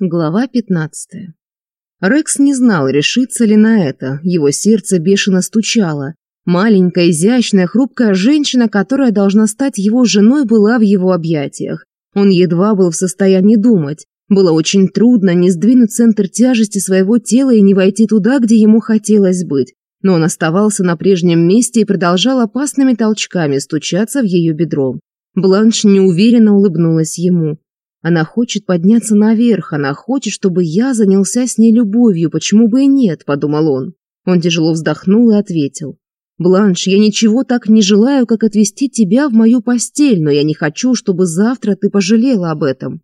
Глава 15. Рекс не знал, решится ли на это. Его сердце бешено стучало. Маленькая, изящная, хрупкая женщина, которая должна стать его женой, была в его объятиях. Он едва был в состоянии думать. Было очень трудно не сдвинуть центр тяжести своего тела и не войти туда, где ему хотелось быть. Но он оставался на прежнем месте и продолжал опасными толчками стучаться в ее бедро. Бланш неуверенно улыбнулась ему. Она хочет подняться наверх, она хочет, чтобы я занялся с ней любовью, почему бы и нет, подумал он. Он тяжело вздохнул и ответил. «Бланш, я ничего так не желаю, как отвести тебя в мою постель, но я не хочу, чтобы завтра ты пожалела об этом».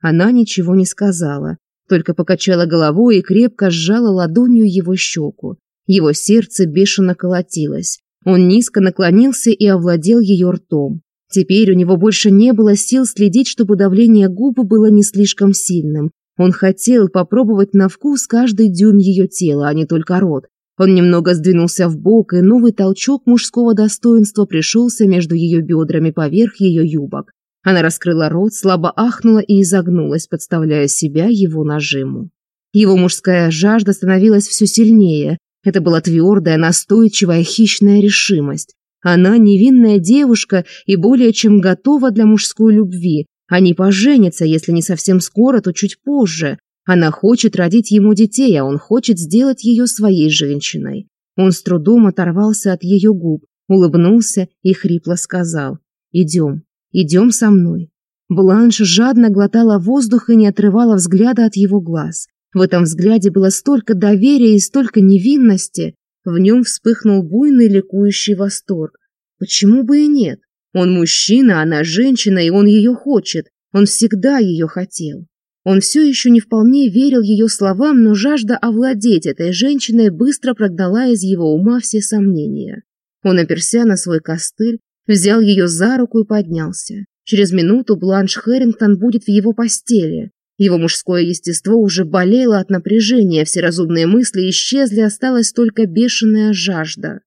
Она ничего не сказала, только покачала головой и крепко сжала ладонью его щеку. Его сердце бешено колотилось. Он низко наклонился и овладел ее ртом. Теперь у него больше не было сил следить, чтобы давление губы было не слишком сильным. Он хотел попробовать на вкус каждый дюйм ее тела, а не только рот. Он немного сдвинулся в бок, и новый толчок мужского достоинства пришелся между ее бедрами поверх ее юбок. Она раскрыла рот, слабо ахнула и изогнулась, подставляя себя его нажиму. Его мужская жажда становилась все сильнее. Это была твердая, настойчивая, хищная решимость. Она невинная девушка и более чем готова для мужской любви. Они поженятся, если не совсем скоро, то чуть позже. Она хочет родить ему детей, а он хочет сделать ее своей женщиной. Он с трудом оторвался от ее губ, улыбнулся и хрипло сказал «Идем, идем со мной». Бланш жадно глотала воздух и не отрывала взгляда от его глаз. В этом взгляде было столько доверия и столько невинности. В нем вспыхнул буйный ликующий восторг. Почему бы и нет? Он мужчина, она женщина, и он ее хочет. Он всегда ее хотел. Он все еще не вполне верил ее словам, но жажда овладеть этой женщиной быстро прогнала из его ума все сомнения. Он оперся на свой костыль, взял ее за руку и поднялся. Через минуту Бланш Хэрингтон будет в его постели. Его мужское естество уже болело от напряжения, все разумные мысли исчезли, осталась только бешеная жажда.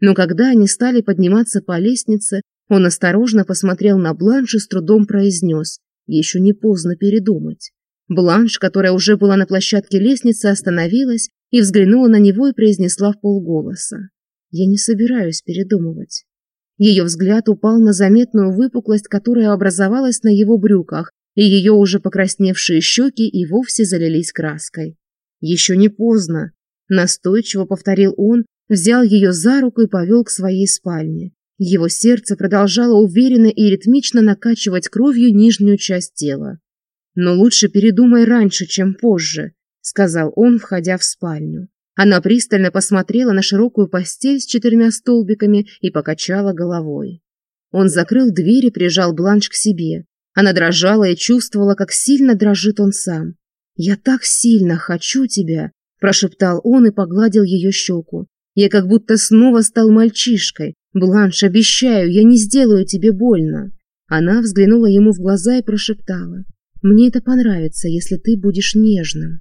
Но когда они стали подниматься по лестнице, он осторожно посмотрел на Бланш и с трудом произнес «Еще не поздно передумать». Бланш, которая уже была на площадке лестницы, остановилась и взглянула на него и произнесла в полголоса. «Я не собираюсь передумывать». Ее взгляд упал на заметную выпуклость, которая образовалась на его брюках, и ее уже покрасневшие щеки и вовсе залились краской. «Еще не поздно», – настойчиво повторил он, взял ее за руку и повел к своей спальне. Его сердце продолжало уверенно и ритмично накачивать кровью нижнюю часть тела. «Но лучше передумай раньше, чем позже», – сказал он, входя в спальню. Она пристально посмотрела на широкую постель с четырьмя столбиками и покачала головой. Он закрыл дверь и прижал бланш к себе. Она дрожала и чувствовала, как сильно дрожит он сам. «Я так сильно хочу тебя!» – прошептал он и погладил ее щеку. «Я как будто снова стал мальчишкой. Бланш, обещаю, я не сделаю тебе больно!» Она взглянула ему в глаза и прошептала. «Мне это понравится, если ты будешь нежным».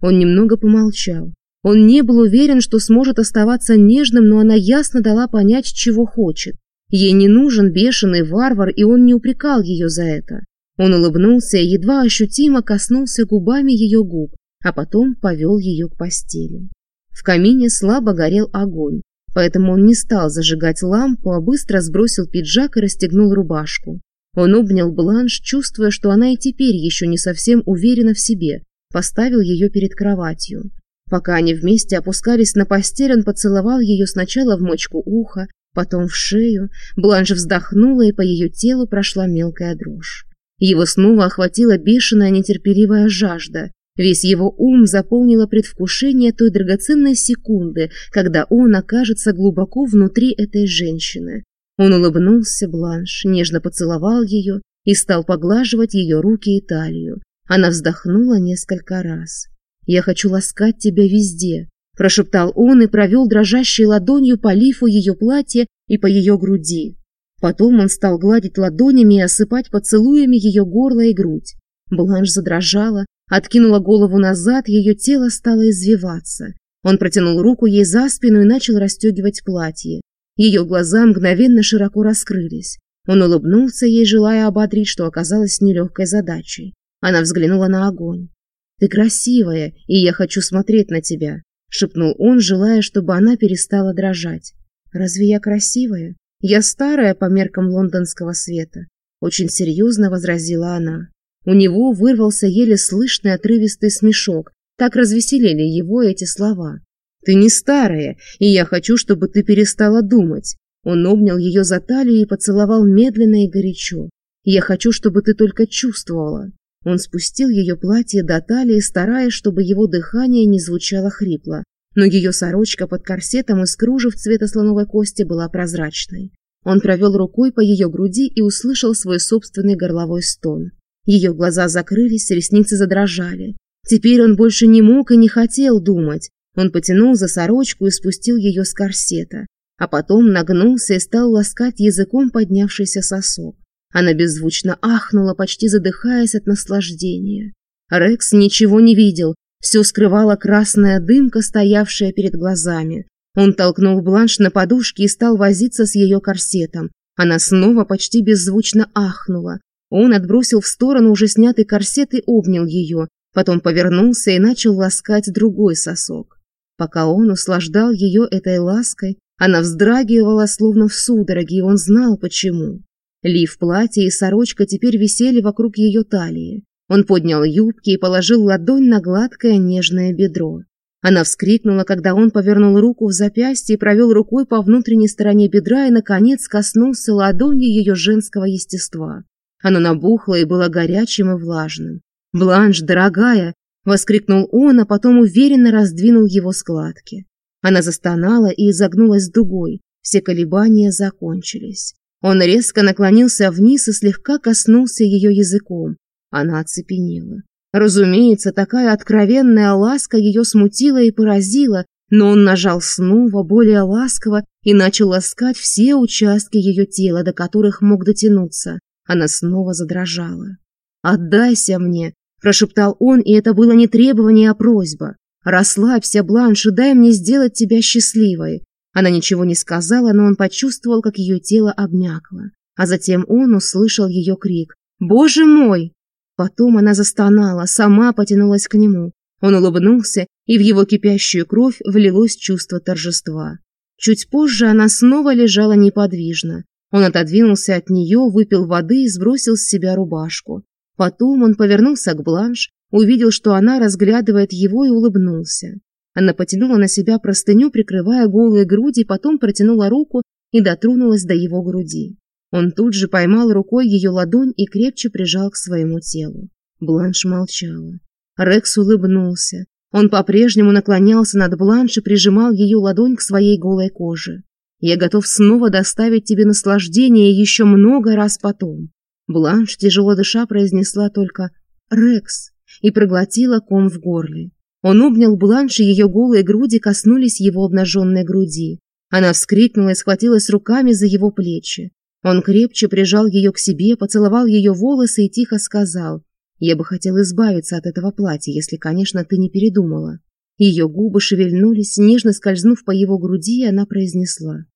Он немного помолчал. Он не был уверен, что сможет оставаться нежным, но она ясно дала понять, чего хочет. Ей не нужен бешеный варвар, и он не упрекал ее за это. Он улыбнулся и едва ощутимо коснулся губами ее губ, а потом повел ее к постели. В камине слабо горел огонь, поэтому он не стал зажигать лампу, а быстро сбросил пиджак и расстегнул рубашку. Он обнял Бланш, чувствуя, что она и теперь еще не совсем уверена в себе, поставил ее перед кроватью. Пока они вместе опускались на постель, он поцеловал ее сначала в мочку уха, потом в шею. Бланш вздохнула, и по ее телу прошла мелкая дрожь. Его снова охватила бешеная нетерпеливая жажда. Весь его ум заполнило предвкушение той драгоценной секунды, когда он окажется глубоко внутри этой женщины. Он улыбнулся Бланш, нежно поцеловал ее и стал поглаживать ее руки и талию. Она вздохнула несколько раз. «Я хочу ласкать тебя везде, прошептал он и провел дрожащей ладонью по лифу ее платья и по ее груди. Потом он стал гладить ладонями и осыпать поцелуями ее горло и грудь. Бланш задрожала, откинула голову назад, ее тело стало извиваться. Он протянул руку ей за спину и начал расстегивать платье. Ее глаза мгновенно широко раскрылись. Он улыбнулся ей, желая ободрить, что оказалось нелегкой задачей. Она взглянула на огонь. «Ты красивая, и я хочу смотреть на тебя шепнул он, желая, чтобы она перестала дрожать. Разве я красивая? Я старая по меркам лондонского света, очень серьезно возразила она. У него вырвался еле слышный отрывистый смешок. Так развеселили его эти слова. Ты не старая, и я хочу, чтобы ты перестала думать. Он обнял ее за талию и поцеловал медленно и горячо. Я хочу, чтобы ты только чувствовала. Он спустил ее платье до талии, стараясь, чтобы его дыхание не звучало хрипло. Но ее сорочка под корсетом из кружев цвета слоновой кости была прозрачной. Он провел рукой по ее груди и услышал свой собственный горловой стон. Ее глаза закрылись, ресницы задрожали. Теперь он больше не мог и не хотел думать. Он потянул за сорочку и спустил ее с корсета, а потом нагнулся и стал ласкать языком поднявшийся сосок. Она беззвучно ахнула, почти задыхаясь от наслаждения. Рекс ничего не видел, все скрывала красная дымка, стоявшая перед глазами. Он толкнул бланш на подушке и стал возиться с ее корсетом. Она снова почти беззвучно ахнула. Он отбросил в сторону уже снятый корсет и обнял ее, потом повернулся и начал ласкать другой сосок. Пока он услаждал ее этой лаской, она вздрагивала, словно в судороге, и он знал, почему. Ли в платье и сорочка теперь висели вокруг ее талии. Он поднял юбки и положил ладонь на гладкое нежное бедро. Она вскрикнула, когда он повернул руку в запястье и провел рукой по внутренней стороне бедра и, наконец, коснулся ладони ее женского естества. Оно набухло и было горячим и влажным. «Бланш, дорогая!» – воскликнул он, а потом уверенно раздвинул его складки. Она застонала и изогнулась дугой. Все колебания закончились. Он резко наклонился вниз и слегка коснулся ее языком. Она оцепенела. Разумеется, такая откровенная ласка ее смутила и поразила, но он нажал снова, более ласково, и начал ласкать все участки ее тела, до которых мог дотянуться. Она снова задрожала. «Отдайся мне!» – прошептал он, и это было не требование, а просьба. «Расслабься, Бланш, и дай мне сделать тебя счастливой. Она ничего не сказала, но он почувствовал, как ее тело обмякло. А затем он услышал ее крик «Боже мой!». Потом она застонала, сама потянулась к нему. Он улыбнулся, и в его кипящую кровь влилось чувство торжества. Чуть позже она снова лежала неподвижно. Он отодвинулся от нее, выпил воды и сбросил с себя рубашку. Потом он повернулся к Бланш, увидел, что она разглядывает его и улыбнулся. Она потянула на себя простыню, прикрывая голые груди, потом протянула руку и дотронулась до его груди. Он тут же поймал рукой ее ладонь и крепче прижал к своему телу. Бланш молчала. Рекс улыбнулся. Он по-прежнему наклонялся над Бланш и прижимал ее ладонь к своей голой коже. «Я готов снова доставить тебе наслаждение еще много раз потом». Бланш, тяжело дыша, произнесла только «Рекс» и проглотила ком в горле. Он обнял Бланш, и ее голые груди коснулись его обнаженной груди. Она вскрикнула и схватилась руками за его плечи. Он крепче прижал ее к себе, поцеловал ее волосы и тихо сказал «Я бы хотел избавиться от этого платья, если, конечно, ты не передумала». Ее губы шевельнулись, нежно скользнув по его груди, и она произнесла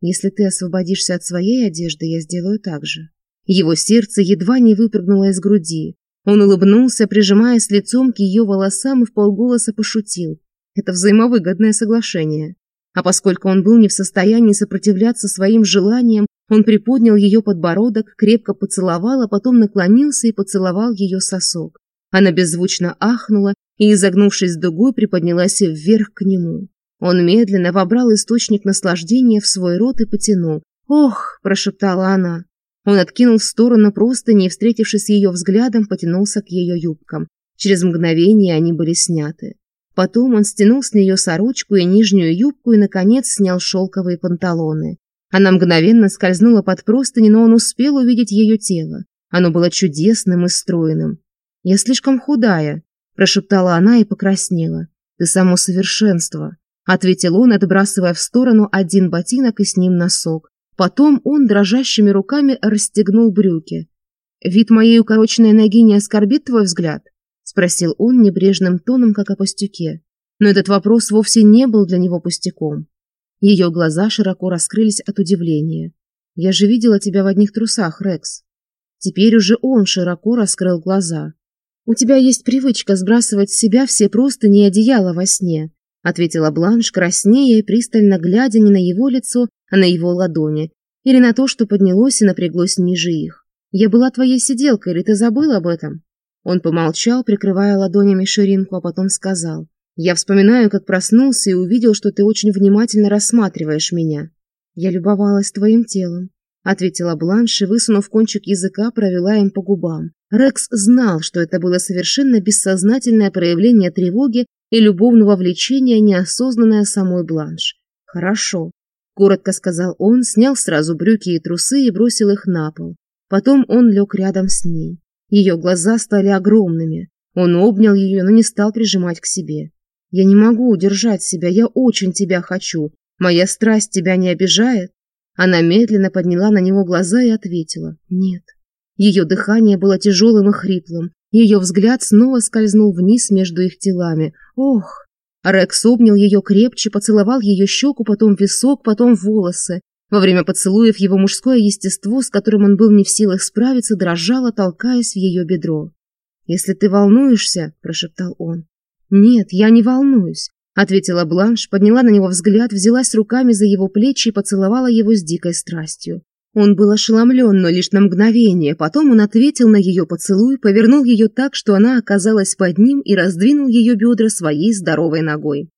«Если ты освободишься от своей одежды, я сделаю так же». Его сердце едва не выпрыгнуло из груди. Он улыбнулся, прижимаясь лицом к ее волосам и в полголоса пошутил. Это взаимовыгодное соглашение. А поскольку он был не в состоянии сопротивляться своим желаниям, он приподнял ее подбородок, крепко поцеловал, а потом наклонился и поцеловал ее сосок. Она беззвучно ахнула и, изогнувшись дугой, приподнялась вверх к нему. Он медленно вобрал источник наслаждения в свой рот и потянул. «Ох!» – прошептала она. Он откинул в сторону простыни и, встретившись ее взглядом, потянулся к ее юбкам. Через мгновение они были сняты. Потом он стянул с нее сорочку и нижнюю юбку и, наконец, снял шелковые панталоны. Она мгновенно скользнула под простыни, но он успел увидеть ее тело. Оно было чудесным и стройным. «Я слишком худая», – прошептала она и покраснела. «Ты само совершенство», – ответил он, отбрасывая в сторону один ботинок и с ним носок. Потом он дрожащими руками расстегнул брюки. «Вид моей укороченной ноги не оскорбит твой взгляд?» – спросил он небрежным тоном, как о пустяке. Но этот вопрос вовсе не был для него пустяком. Ее глаза широко раскрылись от удивления. «Я же видела тебя в одних трусах, Рекс». Теперь уже он широко раскрыл глаза. «У тебя есть привычка сбрасывать с себя все просто не одеяла во сне ответила Бланш краснее и пристально глядя не на его лицо, а на его ладони, или на то, что поднялось и напряглось ниже их. «Я была твоей сиделкой, или ты забыл об этом?» Он помолчал, прикрывая ладонями ширинку, а потом сказал. «Я вспоминаю, как проснулся и увидел, что ты очень внимательно рассматриваешь меня. Я любовалась твоим телом», — ответила Бланш и, высунув кончик языка, провела им по губам. Рекс знал, что это было совершенно бессознательное проявление тревоги и любовного влечения, неосознанное самой Бланш. «Хорошо», — коротко сказал он, снял сразу брюки и трусы и бросил их на пол. Потом он лег рядом с ней. Ее глаза стали огромными. Он обнял ее, но не стал прижимать к себе. «Я не могу удержать себя, я очень тебя хочу. Моя страсть тебя не обижает?» Она медленно подняла на него глаза и ответила «Нет». Ее дыхание было тяжелым и хриплым. Ее взгляд снова скользнул вниз между их телами. Ох! Рекс обнял ее крепче, поцеловал ее щеку, потом висок, потом волосы. Во время поцелуев его мужское естество, с которым он был не в силах справиться, дрожало, толкаясь в ее бедро. «Если ты волнуешься», – прошептал он. «Нет, я не волнуюсь», – ответила Бланш, подняла на него взгляд, взялась руками за его плечи и поцеловала его с дикой страстью. Он был ошеломлен, но лишь на мгновение. Потом он ответил на ее поцелуй, повернул ее так, что она оказалась под ним и раздвинул ее бедра своей здоровой ногой.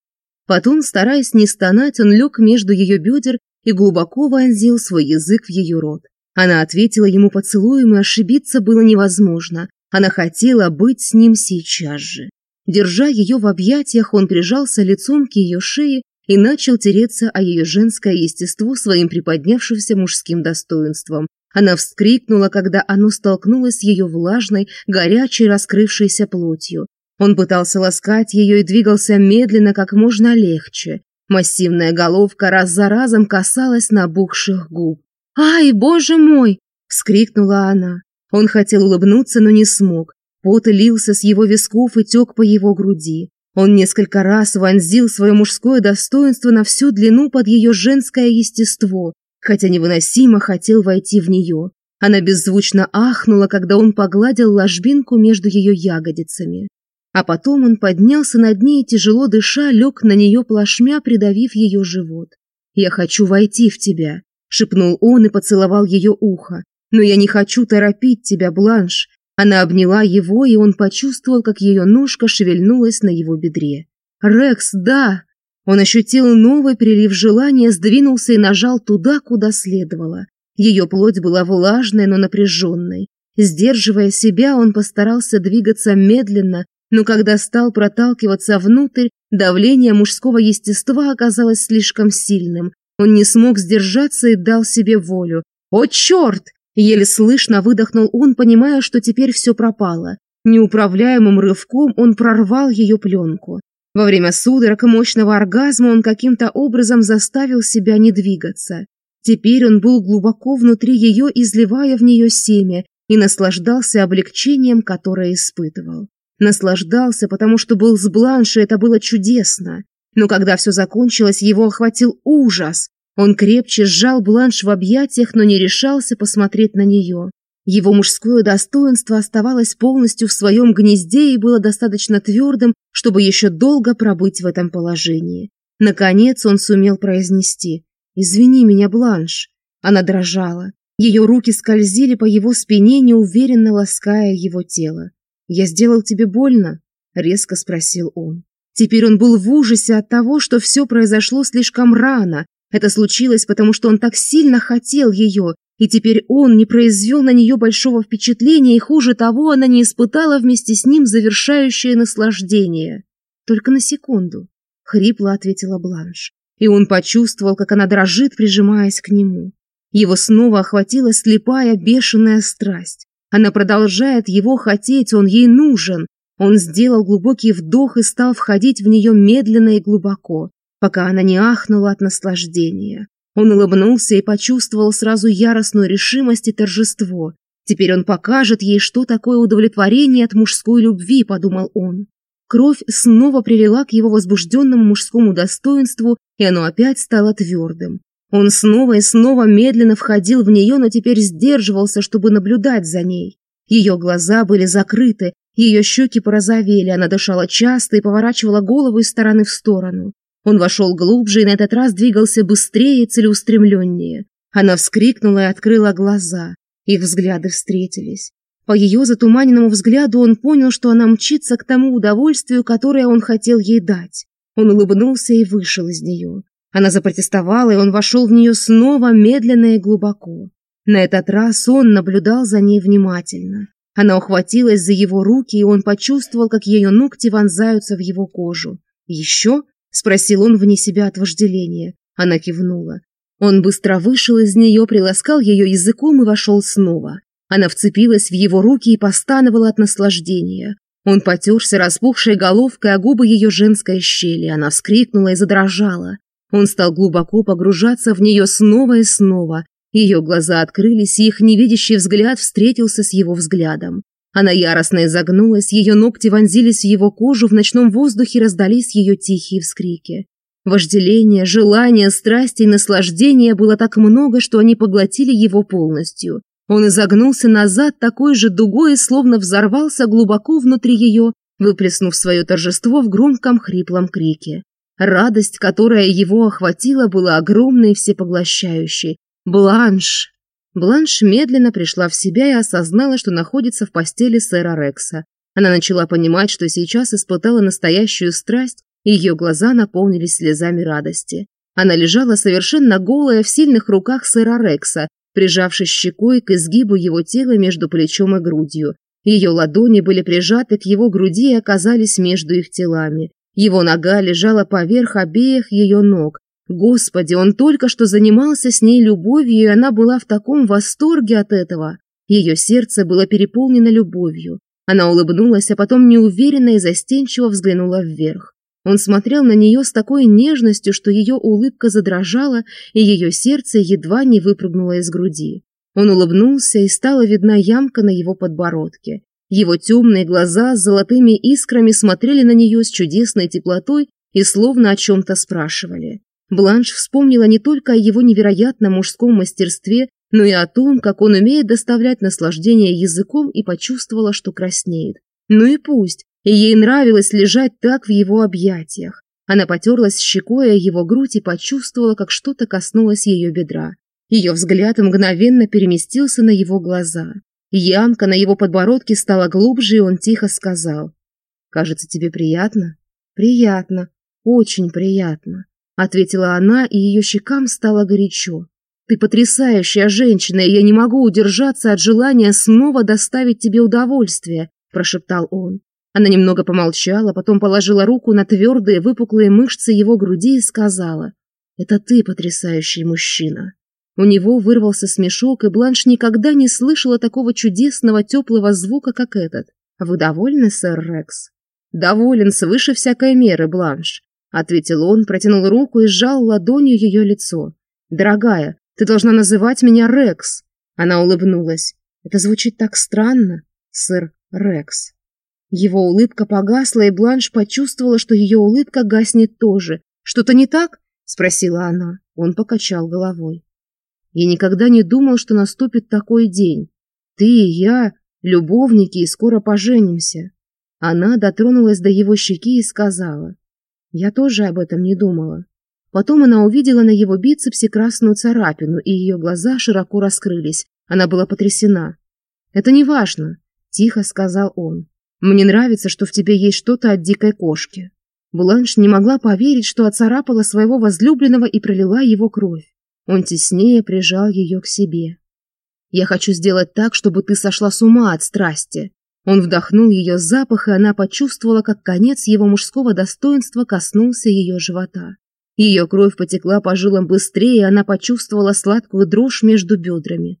Потом, стараясь не стонать, он лег между ее бедер и глубоко вонзил свой язык в ее рот. Она ответила ему поцелуем, и ошибиться было невозможно. Она хотела быть с ним сейчас же. Держа ее в объятиях, он прижался лицом к ее шее и начал тереться о ее женское естество своим приподнявшимся мужским достоинством. Она вскрикнула, когда оно столкнулось с ее влажной, горячей, раскрывшейся плотью. Он пытался ласкать ее и двигался медленно, как можно легче. Массивная головка раз за разом касалась набухших губ. «Ай, боже мой!» – вскрикнула она. Он хотел улыбнуться, но не смог. Пот лился с его висков и тек по его груди. Он несколько раз вонзил свое мужское достоинство на всю длину под ее женское естество, хотя невыносимо хотел войти в нее. Она беззвучно ахнула, когда он погладил ложбинку между ее ягодицами. А потом он поднялся над ней и, тяжело дыша, лег на нее плашмя, придавив ее живот. «Я хочу войти в тебя», — шепнул он и поцеловал ее ухо. «Но я не хочу торопить тебя, Бланш. Она обняла его, и он почувствовал, как ее ножка шевельнулась на его бедре. «Рекс, да!» Он ощутил новый прилив желания, сдвинулся и нажал туда, куда следовало. Ее плоть была влажной, но напряженной. Сдерживая себя, он постарался двигаться медленно, но когда стал проталкиваться внутрь, давление мужского естества оказалось слишком сильным. Он не смог сдержаться и дал себе волю. «О, черт!» Еле слышно выдохнул он, понимая, что теперь все пропало. Неуправляемым рывком он прорвал ее пленку. Во время судорог и мощного оргазма он каким-то образом заставил себя не двигаться. Теперь он был глубоко внутри ее, изливая в нее семя, и наслаждался облегчением, которое испытывал. Наслаждался, потому что был с Бланши, это было чудесно. Но когда все закончилось, его охватил ужас. Он крепче сжал бланш в объятиях, но не решался посмотреть на нее. Его мужское достоинство оставалось полностью в своем гнезде и было достаточно твердым, чтобы еще долго пробыть в этом положении. Наконец он сумел произнести «Извини меня, Бланш». Она дрожала. Ее руки скользили по его спине, неуверенно лаская его тело. «Я сделал тебе больно?» — резко спросил он. Теперь он был в ужасе от того, что все произошло слишком рано, это случилось, потому что он так сильно хотел ее, и теперь он не произвел на нее большого впечатления, и хуже того, она не испытала вместе с ним завершающее наслаждение. Только на секунду, — хрипло ответила Бланш, и он почувствовал, как она дрожит, прижимаясь к нему. Его снова охватила слепая, бешеная страсть. Она продолжает его хотеть, он ей нужен. Он сделал глубокий вдох и стал входить в нее медленно и глубоко. Пока она не ахнула от наслаждения. Он улыбнулся и почувствовал сразу яростную решимость и торжество. Теперь он покажет ей, что такое удовлетворение от мужской любви, подумал он. Кровь снова прилила к его возбужденному мужскому достоинству, и оно опять стало твердым. Он снова и снова медленно входил в нее, но теперь сдерживался, чтобы наблюдать за ней. Ее глаза были закрыты, ее щеки порозовели, она дышала часто и поворачивала голову из стороны в сторону. Он вошел глубже и на этот раз двигался быстрее и целеустремленнее. Она вскрикнула и открыла глаза. Их взгляды встретились. По ее затуманенному взгляду он понял, что она мчится к тому удовольствию, которое он хотел ей дать. Он улыбнулся и вышел из нее. Она запротестовала, и он вошел в нее снова медленно и глубоко. На этот раз он наблюдал за ней внимательно. Она ухватилась за его руки, и он почувствовал, как ее ногти вонзаются в его кожу. Еще спросил он вне себя от вожделения. Она кивнула. Он быстро вышел из нее, приласкал ее языком и вошел снова. Она вцепилась в его руки и постановала от наслаждения. Он потерся распухшей головкой о губы ее женской щели. Она вскрикнула и задрожала. Он стал глубоко погружаться в нее снова и снова. Ее глаза открылись, и их невидящий взгляд встретился с его взглядом. Она яростно изогнулась, ее ногти вонзились в его кожу, в ночном воздухе раздались ее тихие вскрики. Вожделение, желание, страсти и наслаждение было так много, что они поглотили его полностью. Он изогнулся назад такой же дугой и словно взорвался глубоко внутри ее, выплеснув свое торжество в громком хриплом крике. Радость, которая его охватила, была огромной и всепоглощающей. «Бланш!» Бланш медленно пришла в себя и осознала, что находится в постели сэра Рекса. Она начала понимать, что сейчас испытала настоящую страсть, и ее глаза наполнились слезами радости. Она лежала совершенно голая в сильных руках сэра Рекса, прижавшись щекой к изгибу его тела между плечом и грудью. Ее ладони были прижаты к его груди и оказались между их телами. Его нога лежала поверх обеих ее ног, Господи, он только что занимался с ней любовью, и она была в таком восторге от этого. Ее сердце было переполнено любовью. Она улыбнулась, а потом неуверенно и застенчиво взглянула вверх. Он смотрел на нее с такой нежностью, что ее улыбка задрожала, и ее сердце едва не выпрыгнуло из груди. Он улыбнулся, и стала видна ямка на его подбородке. Его темные глаза с золотыми искрами смотрели на нее с чудесной теплотой и словно о чем-то спрашивали. Бланш вспомнила не только о его невероятном мужском мастерстве, но и о том, как он умеет доставлять наслаждение языком и почувствовала, что краснеет. Ну и пусть, ей нравилось лежать так в его объятиях. Она потерлась щекой о его грудь и почувствовала, как что-то коснулось ее бедра. Ее взгляд мгновенно переместился на его глаза. Ямка на его подбородке стала глубже, и он тихо сказал. «Кажется, тебе приятно?» «Приятно. Очень приятно» ответила она, и ее щекам стало горячо. «Ты потрясающая женщина, и я не могу удержаться от желания снова доставить тебе удовольствие», – прошептал он. Она немного помолчала, потом положила руку на твердые выпуклые мышцы его груди и сказала, «Это ты потрясающий мужчина». У него вырвался смешок, и Бланш никогда не слышала такого чудесного теплого звука, как этот. «Вы довольны, сэр Рекс?» «Доволен свыше всякой меры, Бланш ответил он, протянул руку и сжал ладонью ее лицо. «Дорогая, ты должна называть меня Рекс!» Она улыбнулась. «Это звучит так странно, сэр Рекс». Его улыбка погасла, и Бланш почувствовала, что ее улыбка гаснет тоже. «Что-то не так?» — спросила она. Он покачал головой. «Я никогда не думал, что наступит такой день. Ты и я — любовники, и скоро поженимся». Она дотронулась до его щеки и сказала. Я тоже об этом не думала. Потом она увидела на его бицепсе красную царапину, и ее глаза широко раскрылись. Она была потрясена. «Это не важно», — тихо сказал он. «Мне нравится, что в тебе есть что-то от дикой кошки». Бланш не могла поверить, что оцарапала своего возлюбленного и пролила его кровь. Он теснее прижал ее к себе. «Я хочу сделать так, чтобы ты сошла с ума от страсти», он вдохнул ее запах, и она почувствовала, как конец его мужского достоинства коснулся ее живота. Ее кровь потекла по жилам быстрее, и она почувствовала сладкую дрожь между бедрами.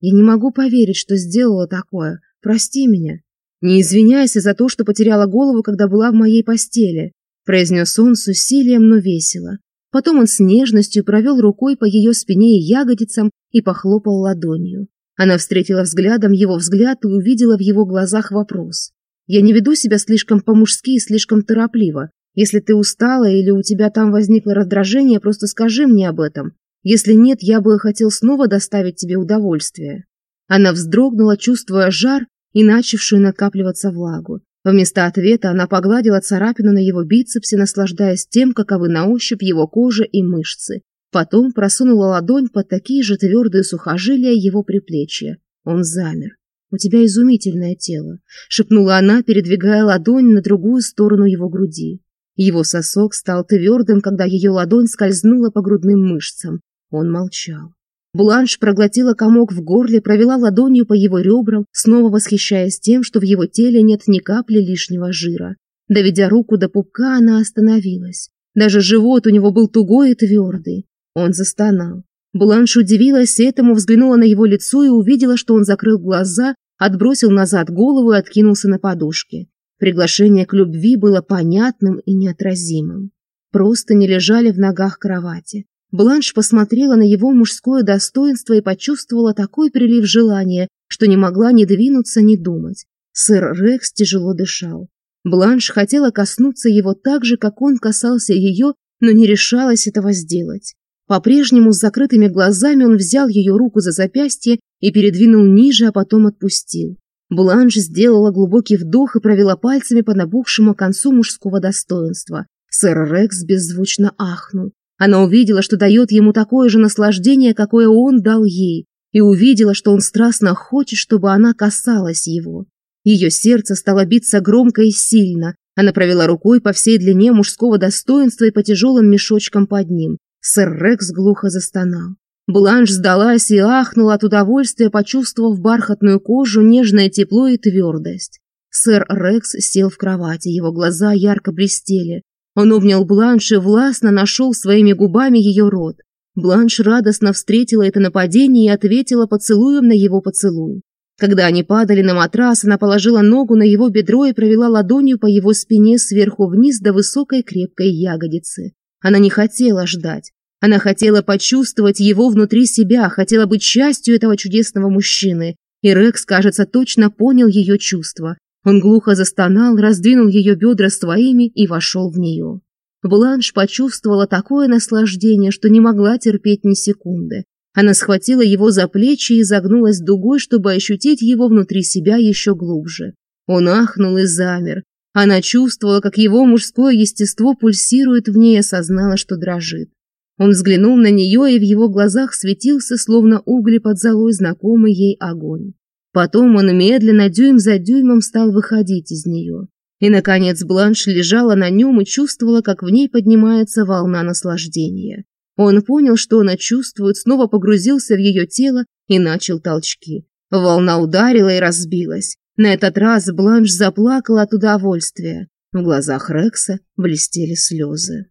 «Я не могу поверить, что сделала такое. Прости меня. Не извиняйся за то, что потеряла голову, когда была в моей постели», произнес он с усилием, но весело. Потом он с нежностью провел рукой по ее спине и ягодицам и похлопал ладонью. Она встретила взглядом его взгляд и увидела в его глазах вопрос. «Я не веду себя слишком по-мужски и слишком торопливо. Если ты устала или у тебя там возникло раздражение, просто скажи мне об этом. Если нет, я бы хотел снова доставить тебе удовольствие». Она вздрогнула, чувствуя жар и начавшую накапливаться влагу. Вместо ответа она погладила царапину на его бицепсе, наслаждаясь тем, каковы на ощупь его кожа и мышцы. Потом просунула ладонь под такие же твердые сухожилия его приплечья. Он замер. «У тебя изумительное тело», — шепнула она, передвигая ладонь на другую сторону его груди. Его сосок стал твердым, когда ее ладонь скользнула по грудным мышцам. Он молчал. Бланш проглотила комок в горле, провела ладонью по его ребрам, снова восхищаясь тем, что в его теле нет ни капли лишнего жира. Доведя руку до пупка, она остановилась. Даже живот у него был тугой и твердый. Он застонал. Бланш удивилась этому, взглянула на его лицо и увидела, что он закрыл глаза, отбросил назад голову и откинулся на подушке. Приглашение к любви было понятным и неотразимым. Просто не лежали в ногах кровати. Бланш посмотрела на его мужское достоинство и почувствовала такой прилив желания, что не могла ни двинуться, ни думать. Сэр Рекс тяжело дышал. Бланш хотела коснуться его так же, как он касался ее, но не решалась этого сделать. По-прежнему с закрытыми глазами он взял ее руку за запястье и передвинул ниже, а потом отпустил. Бланш сделала глубокий вдох и провела пальцами по набухшему концу мужского достоинства. Сэр Рекс беззвучно ахнул. Она увидела, что дает ему такое же наслаждение, какое он дал ей, и увидела, что он страстно хочет, чтобы она касалась его. Ее сердце стало биться громко и сильно. Она провела рукой по всей длине мужского достоинства и по тяжелым мешочкам под ним. Сэр Рекс глухо застонал. Бланш сдалась и ахнула от удовольствия, почувствовав бархатную кожу, нежное тепло и твердость. Сэр Рекс сел в кровати, его глаза ярко блестели. Он обнял Бланш и властно нашел своими губами ее рот. Бланш радостно встретила это нападение и ответила поцелуем на его поцелуй. Когда они падали на матрас, она положила ногу на его бедро и провела ладонью по его спине сверху вниз до высокой крепкой ягодицы. Она не хотела ждать. Она хотела почувствовать его внутри себя, хотела быть частью этого чудесного мужчины. И Рекс, кажется, точно понял ее чувства. Он глухо застонал, раздвинул ее бедра своими и вошел в нее. Бланш почувствовала такое наслаждение, что не могла терпеть ни секунды. Она схватила его за плечи и загнулась дугой, чтобы ощутить его внутри себя еще глубже. Он ахнул и замер. Она чувствовала, как его мужское естество пульсирует в ней и осознала, что дрожит. Он взглянул на нее, и в его глазах светился, словно угли под золой, знакомый ей огонь. Потом он медленно, дюйм за дюймом, стал выходить из нее. И, наконец, Бланш лежала на нем и чувствовала, как в ней поднимается волна наслаждения. Он понял, что она чувствует, снова погрузился в ее тело и начал толчки. Волна ударила и разбилась. На этот раз Бланш заплакала от удовольствия. В глазах Рекса блестели слезы.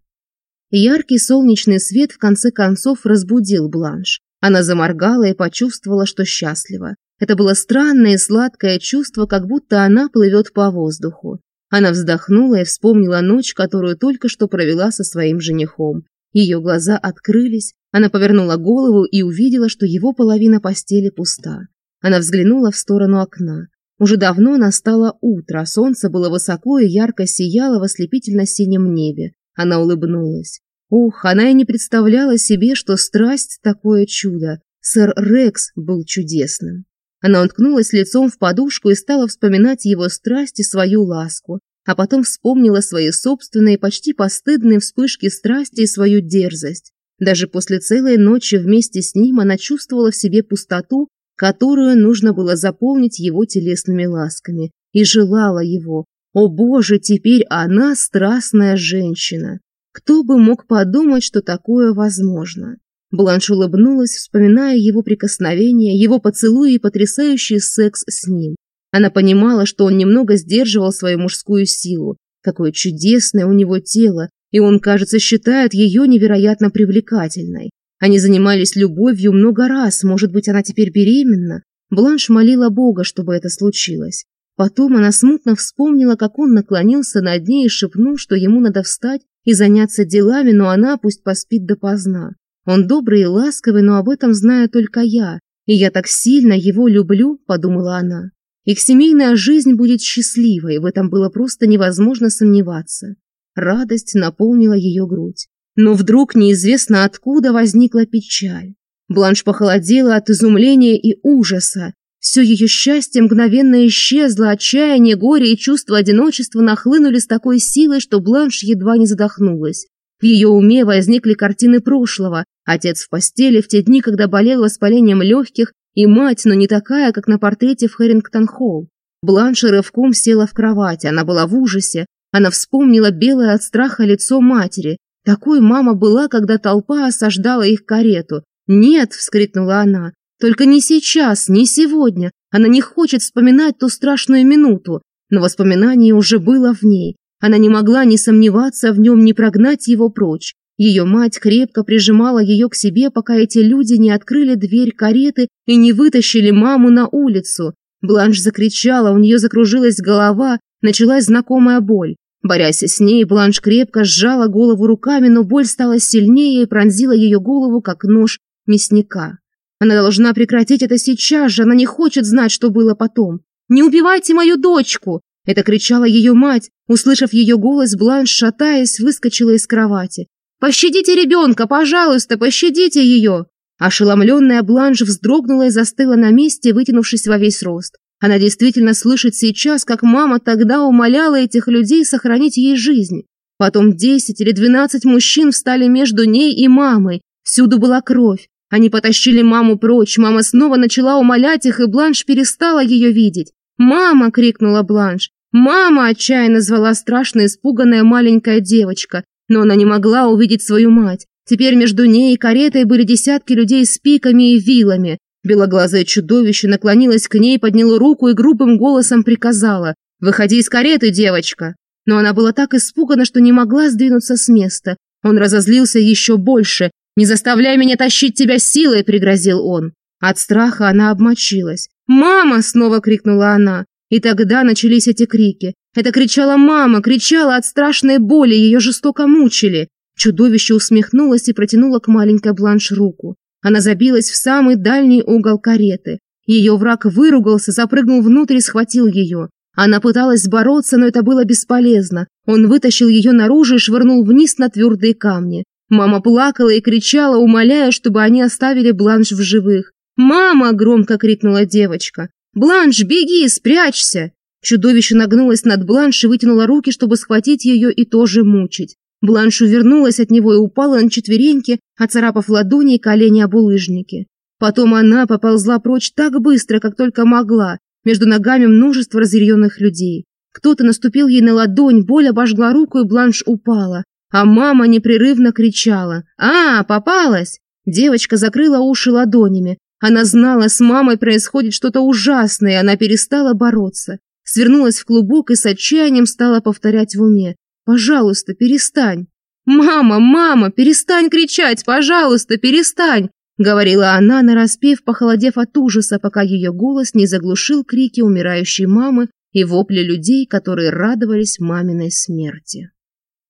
Яркий солнечный свет в конце концов разбудил Бланш. Она заморгала и почувствовала, что счастлива. Это было странное и сладкое чувство, как будто она плывет по воздуху. Она вздохнула и вспомнила ночь, которую только что провела со своим женихом. Ее глаза открылись, она повернула голову и увидела, что его половина постели пуста. Она взглянула в сторону окна. Уже давно настало утро, солнце было высоко и ярко сияло в ослепительно-синем небе. Она улыбнулась. Ух, она и не представляла себе, что страсть – такое чудо. Сэр Рекс был чудесным. Она уткнулась лицом в подушку и стала вспоминать его страсть и свою ласку, а потом вспомнила свои собственные почти постыдные вспышки страсти и свою дерзость. Даже после целой ночи вместе с ним она чувствовала в себе пустоту, которую нужно было заполнить его телесными ласками, и желала его. О боже, теперь она страстная женщина. Кто бы мог подумать, что такое возможно? Бланш улыбнулась, вспоминая его прикосновения, его поцелуи и потрясающий секс с ним. Она понимала, что он немного сдерживал свою мужскую силу. Какое чудесное у него тело, и он, кажется, считает ее невероятно привлекательной. Они занимались любовью много раз, может быть, она теперь беременна. Бланш молила Бога, чтобы это случилось. Потом она смутно вспомнила, как он наклонился над ней и шепнул, что ему надо встать и заняться делами, но она пусть поспит допоздна. Он добрый и ласковый, но об этом знаю только я, и я так сильно его люблю», — подумала она. Их семейная жизнь будет счастливой, в этом было просто невозможно сомневаться. Радость наполнила ее грудь. Но вдруг неизвестно откуда возникла печаль. Бланш похолодела от изумления и ужаса. Все ее счастье мгновенно исчезло, отчаяние, горе и чувство одиночества нахлынули с такой силой, что Бланш едва не задохнулась. В ее уме возникли картины прошлого. Отец в постели в те дни, когда болел воспалением легких, и мать, но не такая, как на портрете в Хэрингтон-Холл. Бланш рывком села в кровать, она была в ужасе. Она вспомнила белое от страха лицо матери. Такой мама была, когда толпа осаждала их карету. «Нет!» – вскрикнула она. Только не сейчас, не сегодня. Она не хочет вспоминать ту страшную минуту, но воспоминание уже было в ней. Она не могла не сомневаться в нем, не прогнать его прочь. Ее мать крепко прижимала ее к себе, пока эти люди не открыли дверь кареты и не вытащили маму на улицу. Бланш закричала, у нее закружилась голова, началась знакомая боль. Борясь с ней, Бланш крепко сжала голову руками, но боль стала сильнее и пронзила ее голову, как нож мясника. Она должна прекратить это сейчас же, она не хочет знать, что было потом. «Не убивайте мою дочку!» — это кричала ее мать. Услышав ее голос, Бланш, шатаясь, выскочила из кровати. «Пощадите ребенка, пожалуйста, пощадите ее!» Ошеломленная Бланш вздрогнула и застыла на месте, вытянувшись во весь рост. Она действительно слышит сейчас, как мама тогда умоляла этих людей сохранить ей жизнь. Потом 10 или 12 мужчин встали между ней и мамой. Всюду была кровь. Они потащили маму прочь, мама снова начала умолять их, и Бланш перестала ее видеть. «Мама!» — крикнула Бланш. «Мама!» — отчаянно звала страшно испуганная маленькая девочка, но она не могла увидеть свою мать. Теперь между ней и каретой были десятки людей с пиками и вилами. Белоглазое чудовище наклонилось к ней, подняло руку и грубым голосом приказала «Выходи из кареты, девочка!» Но она была так испугана, что не могла сдвинуться с места. Он разозлился еще больше, «Не заставляй меня тащить тебя силой!» – пригрозил он. От страха она обмочилась. «Мама!» – снова крикнула она. И тогда начались эти крики. Это кричала мама, кричала от страшной боли, ее жестоко мучили. Чудовище усмехнулось и протянуло к маленькой Бланш руку. Она забилась в самый дальний угол кареты. Ее враг выругался, запрыгнул внутрь и схватил ее. Она пыталась бороться, но это было бесполезно. Он вытащил ее наружу и швырнул вниз на твердые камни. Мама плакала и кричала, умоляя, чтобы они оставили Бланш в живых. «Мама!» – громко крикнула девочка. «Бланш, беги, спрячься!» Чудовище нагнулось над Бланш и вытянуло руки, чтобы схватить ее и тоже мучить. Бланш увернулась от него и упала на четвереньки, оцарапав ладони и колени об улыжники. Потом она поползла прочь так быстро, как только могла, между ногами множество разъяренных людей. Кто-то наступил ей на ладонь, боль обожгла руку, и Бланш упала. А мама непрерывно кричала «А, попалась!» Девочка закрыла уши ладонями. Она знала, с мамой происходит что-то ужасное, и она перестала бороться. Свернулась в клубок и с отчаянием стала повторять в уме «Пожалуйста, перестань!» «Мама, мама, перестань кричать! Пожалуйста, перестань!» Говорила она, нараспев, похолодев от ужаса, пока ее голос не заглушил крики умирающей мамы и вопли людей, которые радовались маминой смерти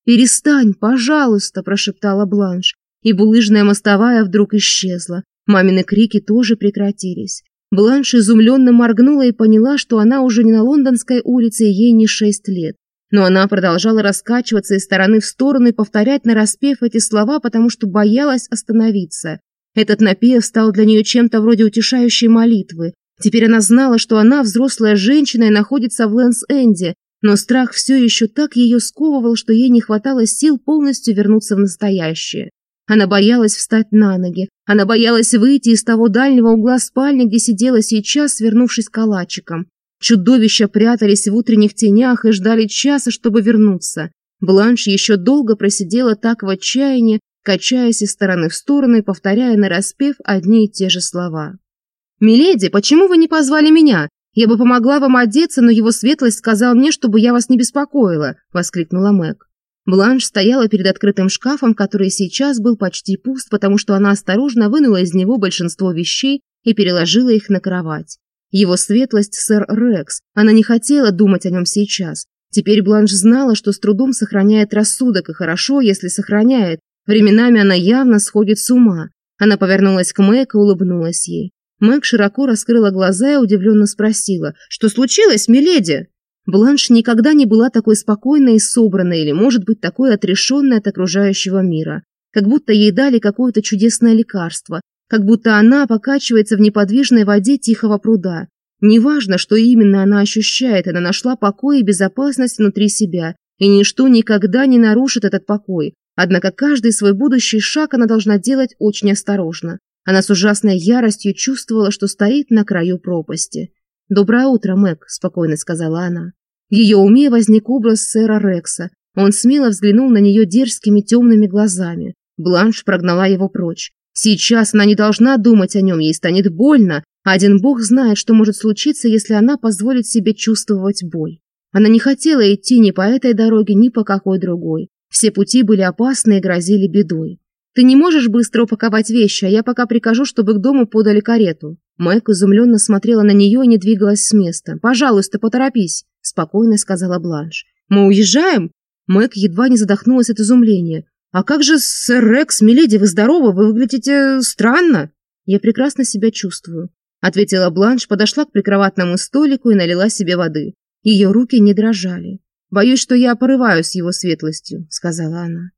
перестань пожалуйста прошептала бланш. И булыжная мостовая вдруг исчезла. Мамины крики тоже прекратились. Бланш изумленно моргнула и поняла что она уже не на лондонской улице ей не шесть лет. Но она продолжала раскачиваться из стороны в сторону и повторять нараспев эти слова потому что боялась остановиться. Этот напев стал для нее чем-то вроде утешающей молитвы. Теперь она знала, что она взрослая женщина и находится в Лэнс-Энде, но страх все еще так ее сковывал, что ей не хватало сил полностью вернуться в настоящее. Она боялась встать на ноги. Она боялась выйти из того дальнего угла спальни, где сидела сейчас, свернувшись калачиком. Чудовища прятались в утренних тенях и ждали часа, чтобы вернуться. Бланш еще долго просидела так в отчаянии, качаясь из стороны в сторону и повторяя нараспев одни и те же слова. «Миледи, почему вы не позвали меня? Я бы помогла вам одеться, но его светлость сказал мне, чтобы я вас не беспокоила», — воскликнула Мэг. Бланш стояла перед открытым шкафом, который сейчас был почти пуст, потому что она осторожно вынула из него большинство вещей и переложила их на кровать. Его светлость сэр Рекс, она не хотела думать о нем сейчас. Теперь Бланш знала, что с трудом сохраняет рассудок, и хорошо, если сохраняет. Временами она явно сходит с ума. Она повернулась к Мэг и улыбнулась ей. Мэг широко раскрыла глаза и удивленно спросила, что случилось, миледи? Бланш никогда не была такой спокойной и собранной, или, может быть, такой отрешенной от окружающего мира. Как будто ей дали какое-то чудесное лекарство, как будто она покачивается в неподвижной воде тихого пруда. Неважно, что именно она ощущает, она нашла покой и безопасность внутри себя, и ничто никогда не нарушит этот покой. Однако каждый свой будущий шаг она должна делать очень осторожно. Она с ужасной яростью чувствовала, что стоит на краю пропасти. «Доброе утро, Мэг», — спокойно сказала она. В ее уме возник образ сэра Рекса. Он смело взглянул на нее дерзкими темными глазами. Бланш прогнала его прочь. Сейчас она не должна думать о нем, ей станет больно. Один бог знает, что может случиться, если она позволит себе чувствовать боль. Она не хотела идти ни по этой дороге, ни по какой другой. Все пути были опасны и грозили бедой. Ты не можешь быстро упаковать вещи, а я пока прикажу, чтобы к дому подали карету». Майк изумленно смотрела на нее и не двигалась с места. «Пожалуйста, поторопись», – спокойно сказала Бланш. «Мы уезжаем?» Мэг едва не задохнулась от изумления. «А как же, сэр Рекс, миледи, вы здоровы? Вы выглядите э, странно!» «Я прекрасно себя чувствую», — ответила Бланш, подошла к прикроватному столику и налила себе воды. Ее руки не дрожали. «Боюсь, что я порываю с его светлостью», — сказала она.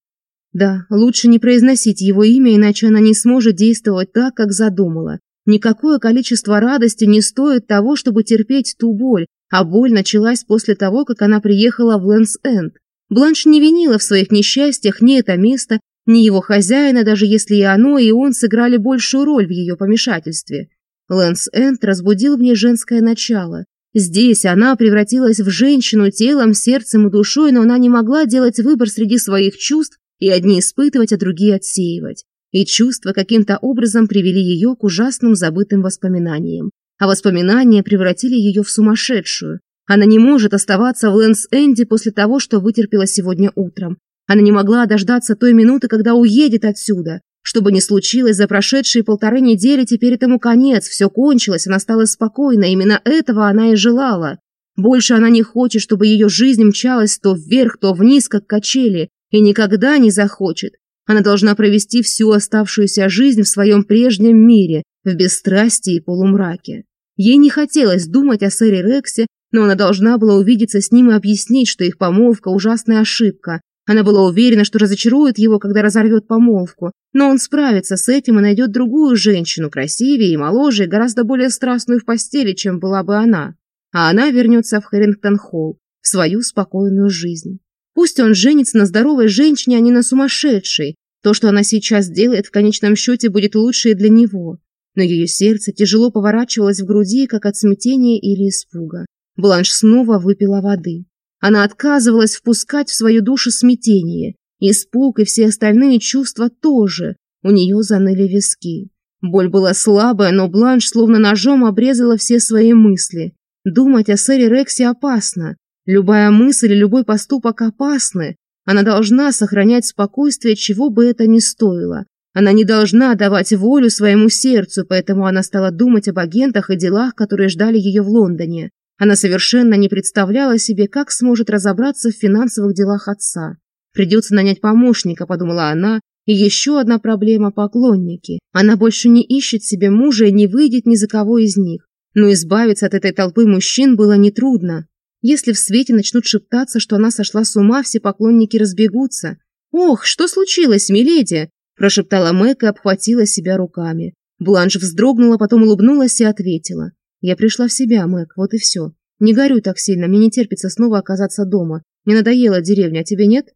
Да, лучше не произносить его имя, иначе она не сможет действовать так, как задумала. Никакое количество радости не стоит того, чтобы терпеть ту боль, а боль началась после того, как она приехала в Лэнс-Энд. Бланш не винила в своих несчастьях ни это место, ни его хозяина, даже если и оно, и он сыграли большую роль в ее помешательстве. Лэнс-Энд разбудил в ней женское начало. Здесь она превратилась в женщину телом, сердцем и душой, но она не могла делать выбор среди своих чувств и одни испытывать, а другие отсеивать. И чувства каким-то образом привели ее к ужасным забытым воспоминаниям. А воспоминания превратили ее в сумасшедшую. Она не может оставаться в Лэнс-Энди после того, что вытерпела сегодня утром. Она не могла дождаться той минуты, когда уедет отсюда. Что бы ни случилось, за прошедшие полторы недели теперь этому конец, все кончилось, она стала спокойна, именно этого она и желала. Больше она не хочет, чтобы ее жизнь мчалась то вверх, то вниз, как качели, и никогда не захочет. Она должна провести всю оставшуюся жизнь в своем прежнем мире, в бесстрастии и полумраке. Ей не хотелось думать о сэре Рексе, но она должна была увидеться с ним и объяснить, что их помолвка – ужасная ошибка. Она была уверена, что разочарует его, когда разорвет помолвку, но он справится с этим и найдет другую женщину, красивее и моложе, и гораздо более страстную в постели, чем была бы она. А она вернется в Хэрингтон-Холл, в свою спокойную жизнь. Пусть он женится на здоровой женщине, а не на сумасшедшей. То, что она сейчас делает, в конечном счете будет лучшее для него. Но ее сердце тяжело поворачивалось в груди, как от смятения или испуга. Бланш снова выпила воды. Она отказывалась впускать в свою душу смятение. Испуг и все остальные чувства тоже. У нее заныли виски. Боль была слабая, но Бланш словно ножом обрезала все свои мысли. Думать о сэре Рексе опасно. Любая мысль и любой поступок опасны. Она должна сохранять спокойствие, чего бы это ни стоило. Она не должна давать волю своему сердцу, поэтому она стала думать об агентах и делах, которые ждали ее в Лондоне. Она совершенно не представляла себе, как сможет разобраться в финансовых делах отца. «Придется нанять помощника», – подумала она, и еще одна проблема – поклонники. Она больше не ищет себе мужа и не выйдет ни за кого из них. Но избавиться от этой толпы мужчин было нетрудно. Если в свете начнут шептаться, что она сошла с ума, все поклонники разбегутся. «Ох, что случилось, миледи?» – прошептала Мэг и обхватила себя руками. Бланш вздрогнула, потом улыбнулась и ответила. «Я пришла в себя, Мэг, вот и все. Не горю так сильно, мне не терпится снова оказаться дома. Мне надоела деревня, а тебе нет?»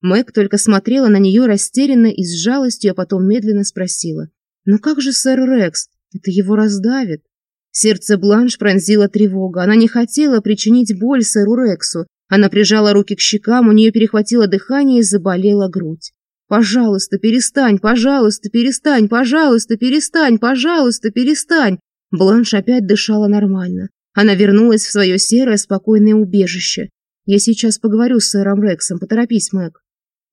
Мэг только смотрела на нее растерянно и с жалостью, а потом медленно спросила. «Но как же сэр Рекс? Это его раздавит». Сердце Бланш пронзила тревога. Она не хотела причинить боль сэру Рексу. Она прижала руки к щекам, у нее перехватило дыхание и заболела грудь. «Пожалуйста, перестань, пожалуйста, перестань, пожалуйста, перестань, пожалуйста, перестань!» Бланш опять дышала нормально. Она вернулась в свое серое спокойное убежище. «Я сейчас поговорю с сэром Рексом, поторопись, Мэг».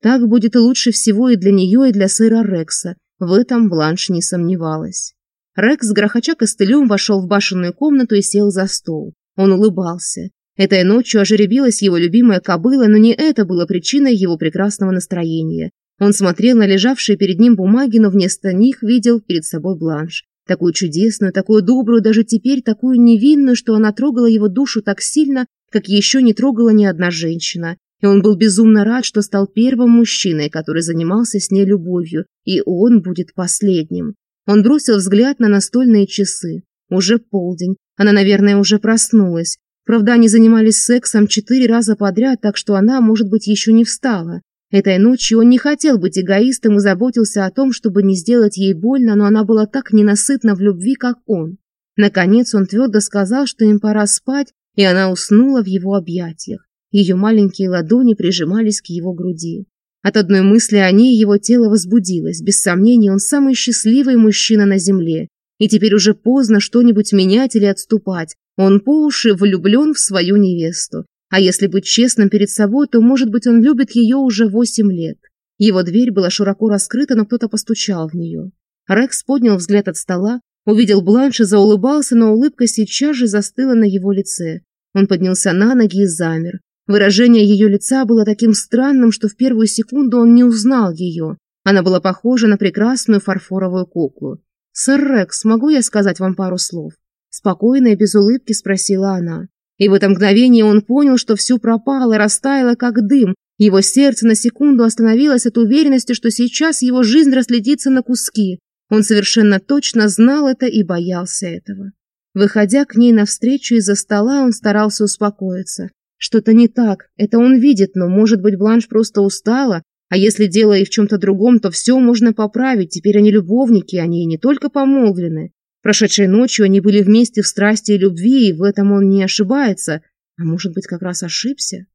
Так будет лучше всего и для нее, и для сэра Рекса. В этом Бланш не сомневалась. Рекс, грохоча костылем, вошел в башенную комнату и сел за стол. Он улыбался. Этой ночью ожеребилась его любимая кобыла, но не это было причиной его прекрасного настроения. Он смотрел на лежавшие перед ним бумаги, но вместо них видел перед собой бланш. Такую чудесную, такую добрую, даже теперь такую невинную, что она трогала его душу так сильно, как еще не трогала ни одна женщина. И он был безумно рад, что стал первым мужчиной, который занимался с ней любовью, и он будет последним. Он бросил взгляд на настольные часы. Уже полдень. Она, наверное, уже проснулась. Правда, они занимались сексом четыре раза подряд, так что она, может быть, еще не встала. Этой ночью он не хотел быть эгоистом и заботился о том, чтобы не сделать ей больно, но она была так ненасытна в любви, как он. Наконец он твердо сказал, что им пора спать, и она уснула в его объятиях. Ее маленькие ладони прижимались к его груди. От одной мысли о ней его тело возбудилось. Без сомнения, он самый счастливый мужчина на земле. И теперь уже поздно что-нибудь менять или отступать. Он по уши влюблен в свою невесту. А если быть честным перед собой, то, может быть, он любит ее уже восемь лет. Его дверь была широко раскрыта, но кто-то постучал в нее. Рекс поднял взгляд от стола, увидел Бланш и заулыбался, но улыбка сейчас же застыла на его лице. Он поднялся на ноги и замер. Выражение ее лица было таким странным, что в первую секунду он не узнал ее. Она была похожа на прекрасную фарфоровую куклу. «Сэр Рекс, могу я сказать вам пару слов?» Спокойно и без улыбки спросила она. И в это мгновение он понял, что все пропало, растаяло, как дым. Его сердце на секунду остановилось от уверенности, что сейчас его жизнь разлетится на куски. Он совершенно точно знал это и боялся этого. Выходя к ней навстречу из-за стола, он старался успокоиться. Что-то не так. Это он видит, но, может быть, Бланш просто устала. А если дело и в чем-то другом, то все можно поправить. Теперь они любовники, они не только помолвлены. Прошедшей ночью они были вместе в страсти и любви, и в этом он не ошибается. А может быть, как раз ошибся?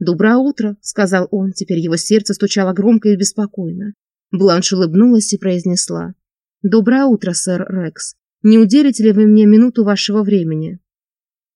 «Доброе утро», — сказал он. Теперь его сердце стучало громко и беспокойно. Бланш улыбнулась и произнесла. «Доброе утро, сэр Рекс. Не уделите ли вы мне минуту вашего времени?»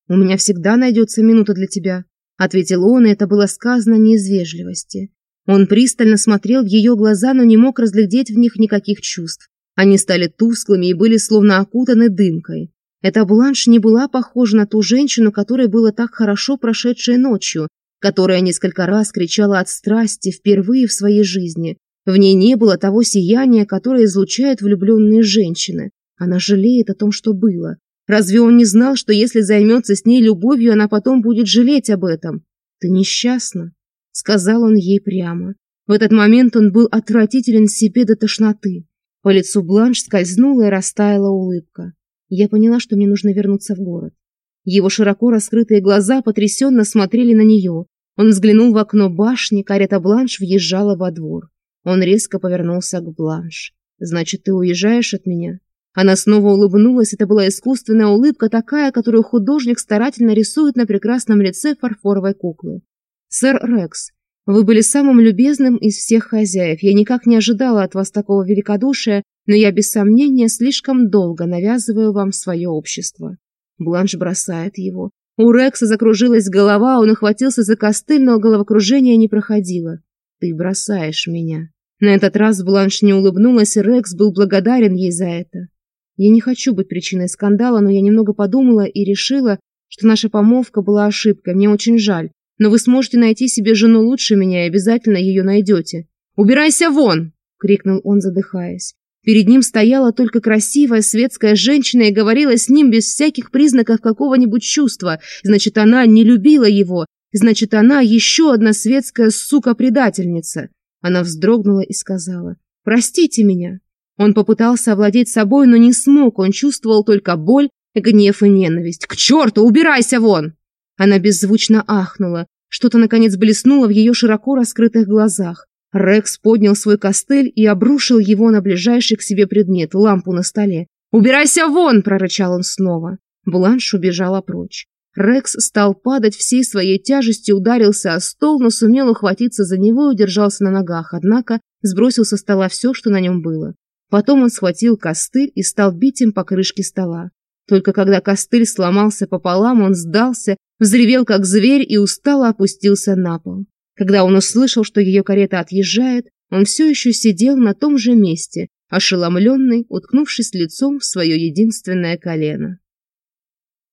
«У меня всегда найдется минута для тебя», ответил он, и это было сказано не из вежливости. Он пристально смотрел в ее глаза, но не мог разглядеть в них никаких чувств. Они стали тусклыми и были словно окутаны дымкой. Эта Бланш не была похожа на ту женщину, которая была так хорошо прошедшей ночью, которая несколько раз кричала от страсти впервые в своей жизни. В ней не было того сияния, которое излучают влюбленные женщины. Она жалеет о том, что было. Разве он не знал, что если займется с ней любовью, она потом будет жалеть об этом? Ты несчастна, сказал он ей прямо. В этот момент он был отвратителен себе до тошноты. По лицу Бланш скользнула и растаяла улыбка. Я поняла, что мне нужно вернуться в город. Его широко раскрытые глаза потрясенно смотрели на нее. Он взглянул в окно башни, карета Бланш въезжала во двор. Он резко повернулся к Бланш. «Значит, ты уезжаешь от меня?» Она снова улыбнулась, это была искусственная улыбка, такая, которую художник старательно рисует на прекрасном лице фарфоровой куклы. «Сэр Рекс, вы были самым любезным из всех хозяев. Я никак не ожидала от вас такого великодушия, но я, без сомнения, слишком долго навязываю вам свое общество». Бланш бросает его. У Рекса закружилась голова, он ухватился за костыль, но головокружение не проходило. «Ты бросаешь меня». На этот раз Бланш не улыбнулась, и Рекс был благодарен ей за это. Я не хочу быть причиной скандала, но я немного подумала и решила, что наша помолвка была ошибкой. Мне очень жаль. Но вы сможете найти себе жену лучше меня и обязательно ее найдете. «Убирайся вон!» — крикнул он, задыхаясь. Перед ним стояла только красивая светская женщина и говорила с ним без всяких признаков какого-нибудь чувства. Значит, она не любила его. Значит, она еще одна светская сука-предательница. Она вздрогнула и сказала «Простите меня». Он попытался овладеть собой, но не смог. Он чувствовал только боль, гнев и ненависть. «К черту! Убирайся вон!» Она беззвучно ахнула. Что-то, наконец, блеснуло в ее широко раскрытых глазах. Рекс поднял свой костыль и обрушил его на ближайший к себе предмет – лампу на столе. «Убирайся вон!» – прорычал он снова. Бланш убежала прочь. Рекс стал падать всей своей тяжестью, ударился о стол, но сумел ухватиться за него и удержался на ногах, однако сбросил со стола все, что на нем было. Потом он схватил костыль и стал бить им по крышке стола. Только когда костыль сломался пополам, он сдался, взревел как зверь и устало опустился на пол. Когда он услышал, что ее карета отъезжает, он все еще сидел на том же месте, ошеломленный, уткнувшись лицом в свое единственное колено.